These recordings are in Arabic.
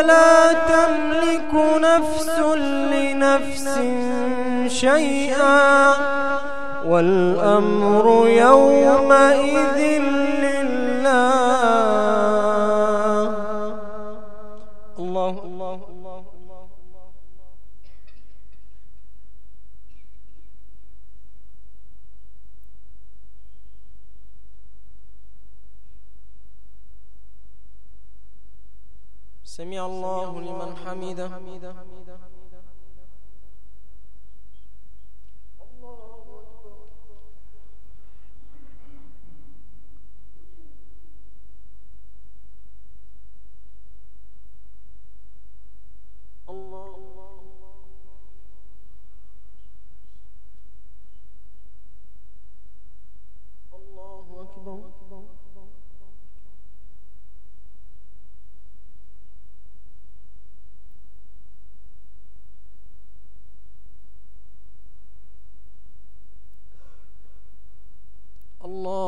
لا تملك نفس لنفس شيئا والأمر يومئذ لله. الله الله. سمع الله لمن حمده الله أكبر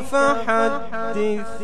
فحدث.